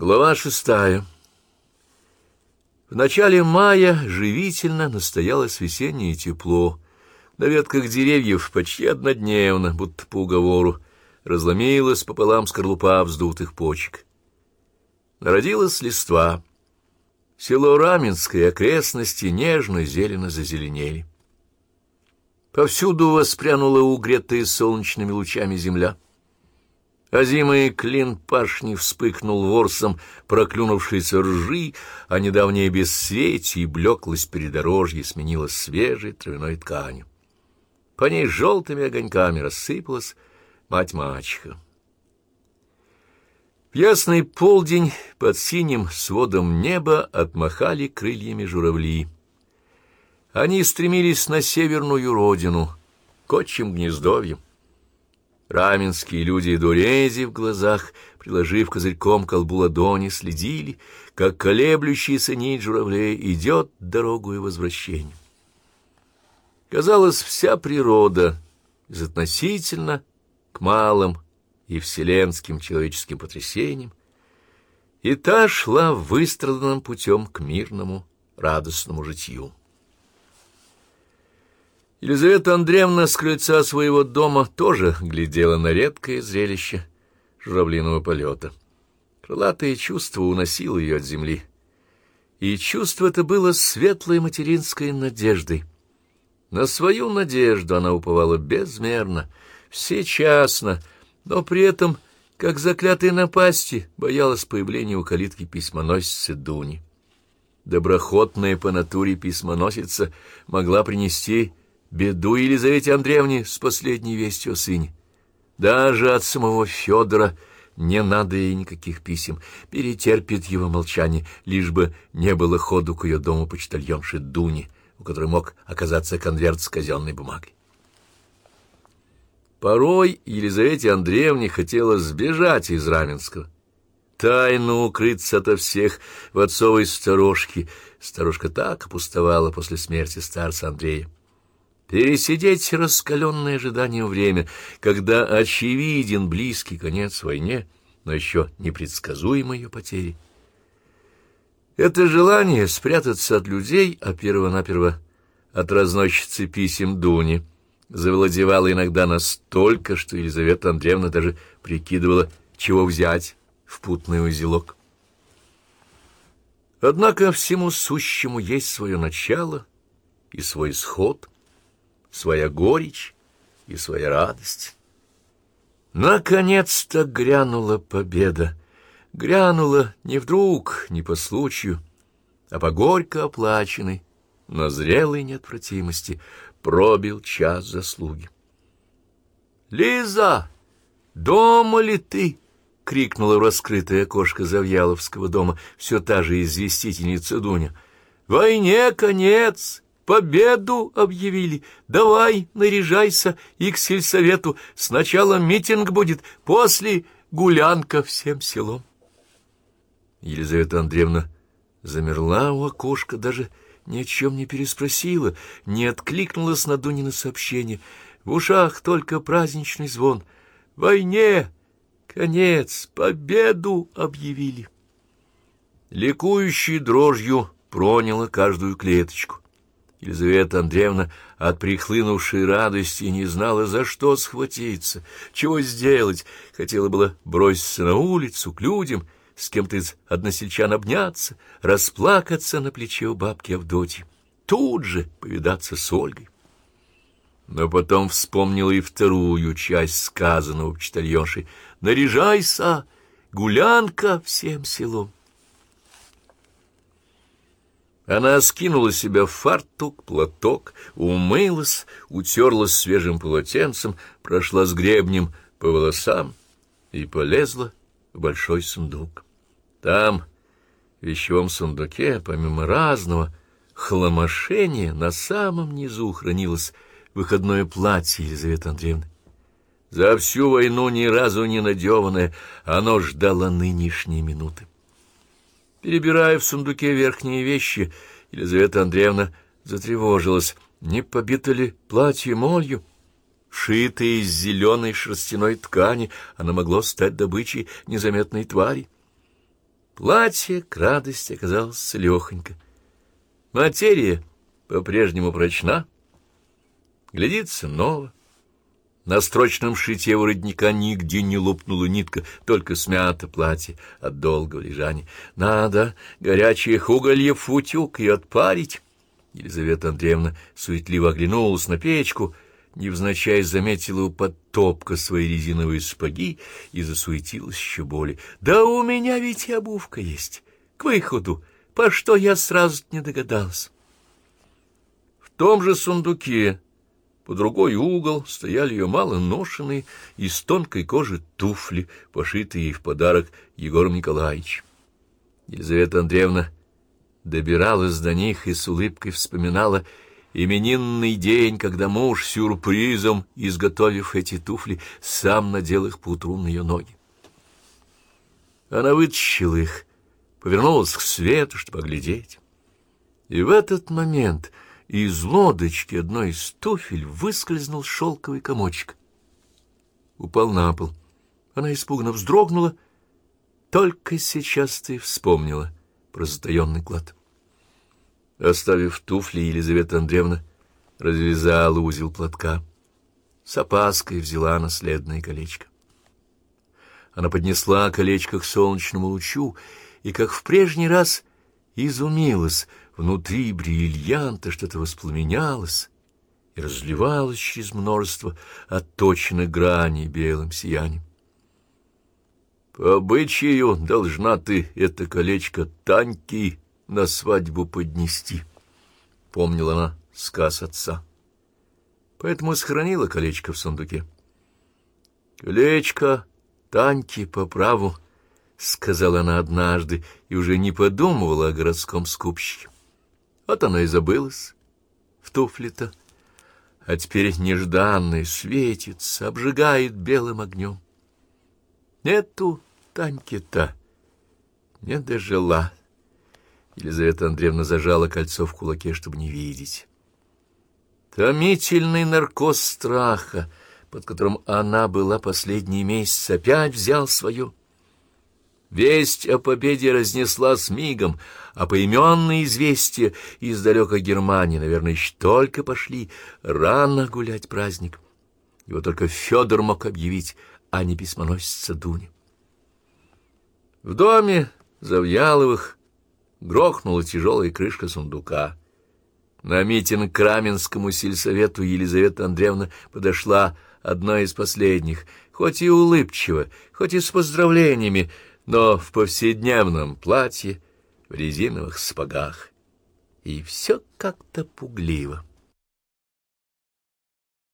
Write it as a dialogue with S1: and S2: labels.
S1: Глава шестая. В начале мая живительно настоялось весеннее тепло. На ветках деревьев почти однодневно, будто по уговору, разломилась пополам скорлупа вздутых почек. Народилась листва. Село Раменское окрестности нежно зелено зазеленели. Повсюду воспрянула угретая солнечными лучами земля. Озимый клин пашни вспыхнул ворсом проклюнувшейся ржи, а недавнее бессветие и блеклость передорожья сменилась свежей травяной тканью. По ней желтыми огоньками рассыпалась мать-мачеха. В ясный полдень под синим сводом неба отмахали крыльями журавли. Они стремились на северную родину, к отчим гнездовьям. Раменские люди и дурези в глазах, приложив козырьком колбу ладони, следили, как колеблющийся нить журавлей идет дорогу и возвращение. Казалось, вся природа, безотносительно к малым и вселенским человеческим потрясениям, и та шла выстраданным путем к мирному, радостному житью. Елизавета Андреевна с крыльца своего дома тоже глядела на редкое зрелище журавлиного полета. Крылатое чувство уносило ее от земли. И чувство это было светлой материнской надеждой. На свою надежду она уповала безмерно, всечасно, но при этом, как заклятые напасти, боялась появления у калитки письмоносицы Дуни. Доброхотная по натуре письмоносица могла принести беду Елизавете Андреевне с последней вестью о сыне. Даже от самого Федора не надо ей никаких писем, перетерпит его молчание, лишь бы не было ходу к ее дому почтальонши Дуни, у которой мог оказаться конверт с казенной бумагой. Порой Елизавете Андреевне хотелось сбежать из Раменского, тайно укрыться ото всех в отцовой сторожке. Старушка так опустовала после смерти старца Андрея пересидеть раскаленное ожиданием время, когда очевиден близкий конец войне, но еще непредсказуемой ее потери. Это желание спрятаться от людей, а перво-наперво от разносчицы писем Дуни, завладевало иногда настолько, что Елизавета Андреевна даже прикидывала, чего взять в путный узелок. Однако всему сущему есть свое начало и свой исход — своя горечь и своя радость. Наконец-то грянула победа. Грянула не вдруг, не по случаю, а по горько оплаченной, но зрелой неотвратимости пробил час заслуги. «Лиза, дома ли ты?» — крикнула в раскрытое окошко Завьяловского дома все та же известительница Дуня. «Войне конец! Победу объявили. Давай, наряжайся и к сельсовету. Сначала митинг будет, после гулянка всем селом. Елизавета Андреевна замерла у окошка, даже ни о чем не переспросила, не откликнулась на Дунина сообщение. В ушах только праздничный звон. «Войне! Конец! Победу объявили!» Ликующей дрожью проняла каждую клеточку. Елизавета Андреевна от прихлынувшей радости не знала, за что схватиться, чего сделать. Хотела было броситься на улицу, к людям, с кем-то из односельчан обняться, расплакаться на плече у бабки Авдотьи, тут же повидаться с Ольгой. Но потом вспомнила и вторую часть сказанного почтальоншей «Наряжайся, гулянка всем селом». Она скинула себя в фартук, платок, умылась, утерлась свежим полотенцем, прошла с гребнем по волосам и полезла в большой сундук. Там, в вещевом сундуке, помимо разного хламошения, на самом низу хранилось выходное платье Елизаветы Андреевны. За всю войну ни разу не надеванное, оно ждало нынешней минуты. Перебирая в сундуке верхние вещи, Елизавета Андреевна затревожилась. Не побито ли платье молью? Шитое из зеленой шерстяной ткани, оно могло стать добычей незаметной твари. Платье к радости оказалось легонько. Материя по-прежнему прочна, глядится ново. На строчном шитье воротника нигде не лопнула нитка, только смято платье от долгого лежания. Надо горячих угольев в утюг и отпарить. Елизавета Андреевна суетливо оглянулась на печку, невзначай заметила у подтопка свои резиновые сапоги и засуетилась еще более. «Да у меня ведь и обувка есть, к выходу, по что я сразу не догадалась». В том же сундуке по другой угол стояли ее мало ношенные из тонкой кожи туфли, пошитые ей в подарок Егором Николаевичем. Елизавета Андреевна добиралась до них и с улыбкой вспоминала именинный день, когда муж сюрпризом, изготовив эти туфли, сам надел их поутру на ее ноги. Она вытащила их, повернулась к свету, чтобы оглядеть. И в этот момент из лодочки одной из туфель выскользнул шелковый комочек. Упал на пол. Она испуганно вздрогнула. Только сейчас ты вспомнила про затаенный клад. Оставив туфли, Елизавета Андреевна развязала узел платка. С опаской взяла наследное колечко. Она поднесла колечко к солнечному лучу и, как в прежний раз, изумилась — Внутри бриллианта что-то воспламенялось и разливалось через множество отточенных граней белым сиянием. По обычаю должна ты это колечко Таньки на свадьбу поднести, — помнила она сказ отца. Поэтому сохранила колечко в сундуке. Колечко Таньки по праву, — сказала она однажды и уже не подумывала о городском скупщике. Вот оно и забылось в туфли-то. А теперь нежданное светится, обжигает белым огнем. Нету Таньки-то, не дожила. Елизавета Андреевна зажала кольцо в кулаке, чтобы не видеть. Томительный наркоз страха, под которым она была последний месяц, опять взял свое. Весть о победе разнесла с мигом, а поименные известия из далекой Германии, наверное, еще только пошли рано гулять праздник. Его только Федор мог объявить, а не письмоносица Дуня. В доме Завьяловых грохнула тяжелая крышка сундука. На митинг к Раменскому сельсовету Елизавета Андреевна подошла одной из последних, хоть и улыбчиво, хоть и с поздравлениями, но в повседневном платье, в резиновых сапогах. И все как-то пугливо.